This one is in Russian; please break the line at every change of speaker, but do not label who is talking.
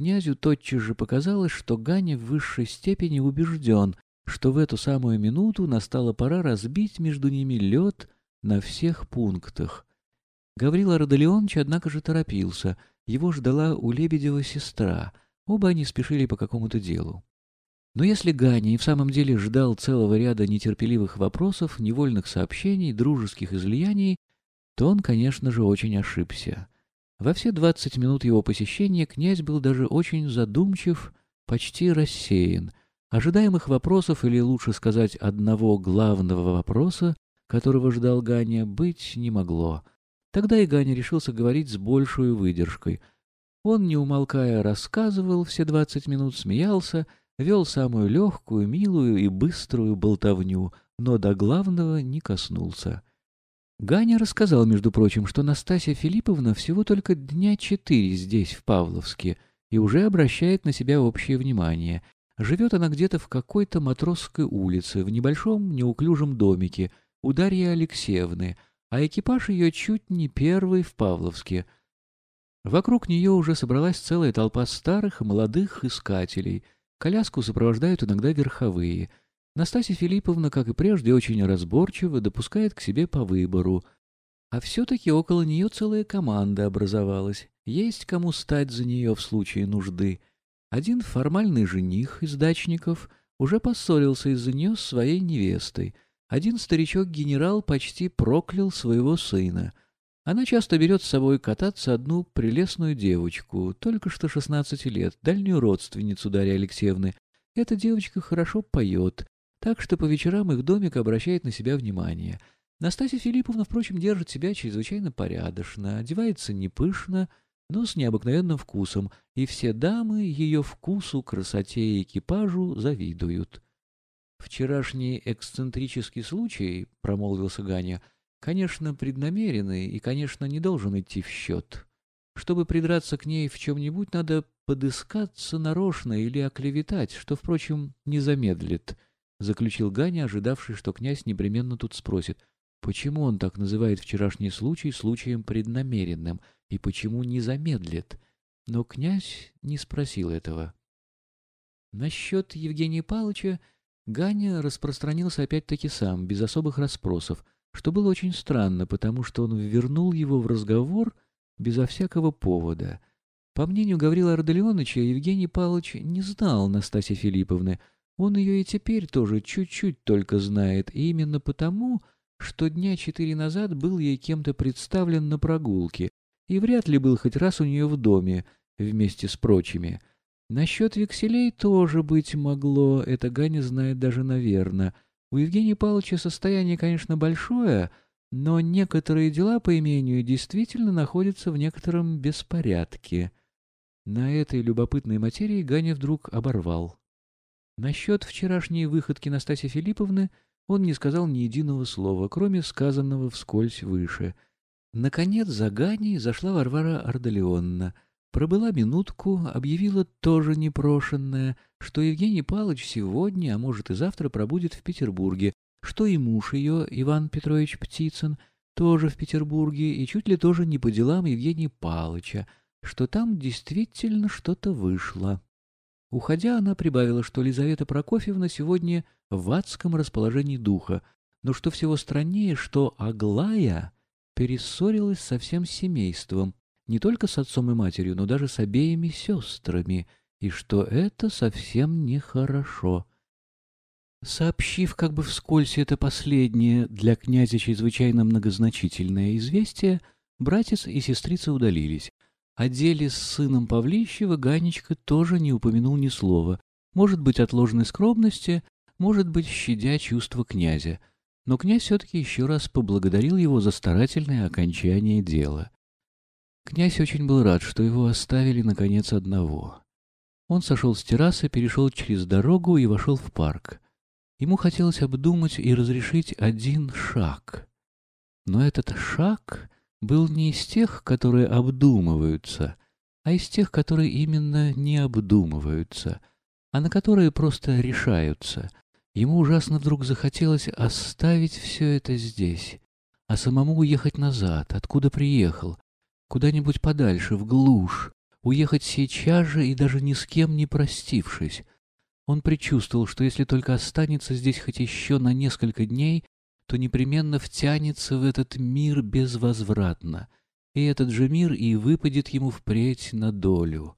князю тотчас же показалось, что Ганя в высшей степени убежден, что в эту самую минуту настала пора разбить между ними лед на всех пунктах. Гаврила Родолеонович, однако же, торопился. Его ждала у Лебедева сестра. Оба они спешили по какому-то делу. Но если Ганя и в самом деле ждал целого ряда нетерпеливых вопросов, невольных сообщений, дружеских излияний, то он, конечно же, очень ошибся. Во все двадцать минут его посещения князь был даже очень задумчив, почти рассеян. Ожидаемых вопросов, или лучше сказать, одного главного вопроса, которого ждал Ганя, быть не могло. Тогда и Ганя решился говорить с большей выдержкой. Он, не умолкая, рассказывал все двадцать минут, смеялся, вел самую легкую, милую и быструю болтовню, но до главного не коснулся. Ганя рассказал, между прочим, что Настасья Филипповна всего только дня четыре здесь, в Павловске, и уже обращает на себя общее внимание. Живет она где-то в какой-то матросской улице, в небольшом неуклюжем домике, у Дарьи Алексеевны, а экипаж ее чуть не первый в Павловске. Вокруг нее уже собралась целая толпа старых и молодых искателей. Коляску сопровождают иногда верховые — Настасья Филипповна, как и прежде, очень разборчиво допускает к себе по выбору. А все-таки около нее целая команда образовалась. Есть кому стать за нее в случае нужды. Один формальный жених из дачников уже поссорился из-за нее с своей невестой. Один старичок-генерал почти проклял своего сына. Она часто берет с собой кататься одну прелестную девочку, только что шестнадцати лет, дальнюю родственницу Дарьи Алексеевны. Эта девочка хорошо поет, так что по вечерам их домик обращает на себя внимание. Настасья Филипповна, впрочем, держит себя чрезвычайно порядочно, одевается не пышно, но с необыкновенным вкусом, и все дамы ее вкусу, красоте и экипажу завидуют. «Вчерашний эксцентрический случай», — промолвился Ганя, — «конечно, преднамеренный и, конечно, не должен идти в счет. Чтобы придраться к ней в чем-нибудь, надо подыскаться нарочно или оклеветать, что, впрочем, не замедлит». — заключил Ганя, ожидавший, что князь непременно тут спросит, почему он так называет вчерашний случай случаем преднамеренным и почему не замедлит. Но князь не спросил этого. Насчет Евгения Павловича Ганя распространился опять-таки сам, без особых расспросов, что было очень странно, потому что он вернул его в разговор безо всякого повода. По мнению Гаврила Арделеоновича, Евгений Павлович не знал Настасьи Филипповны, он ее и теперь тоже чуть-чуть только знает, и именно потому, что дня четыре назад был ей кем-то представлен на прогулке, и вряд ли был хоть раз у нее в доме вместе с прочими. Насчет векселей тоже быть могло, это Ганя знает даже наверное. У Евгения Павловича состояние, конечно, большое, но некоторые дела, по имению, действительно находятся в некотором беспорядке. На этой любопытной материи Ганя вдруг оборвал. Насчет вчерашней выходки Настасьи Филипповны он не сказал ни единого слова, кроме сказанного вскользь выше. Наконец за Ганей зашла Варвара Ардалионна. Пробыла минутку, объявила тоже непрошенное, что Евгений Павлович сегодня, а может и завтра, пробудет в Петербурге, что и муж ее, Иван Петрович Птицын, тоже в Петербурге, и чуть ли тоже не по делам Евгения Павловича, что там действительно что-то вышло. Уходя, она прибавила, что Лизавета Прокофьевна сегодня в адском расположении духа, но что всего страннее, что Аглая перессорилась со всем семейством, не только с отцом и матерью, но даже с обеими сестрами, и что это совсем нехорошо. Сообщив как бы вскользь это последнее для князя чрезвычайно многозначительное известие, братец и сестрица удалились, о деле с сыном Павлищева Ганечка тоже не упомянул ни слова. Может быть, от ложной скромности, может быть, щадя чувства князя. Но князь все-таки еще раз поблагодарил его за старательное окончание дела. Князь очень был рад, что его оставили, наконец, одного. Он сошел с террасы, перешел через дорогу и вошел в парк. Ему хотелось обдумать и разрешить один шаг. Но этот шаг был не из тех, которые обдумываются, а из тех, которые именно не обдумываются, а на которые просто решаются. Ему ужасно вдруг захотелось оставить все это здесь, а самому уехать назад, откуда приехал, куда-нибудь подальше, в глушь, уехать сейчас же и даже ни с кем не простившись. Он предчувствовал, что если только останется здесь хоть еще на несколько дней, то непременно втянется в этот мир безвозвратно, и этот же мир и выпадет ему впредь на долю.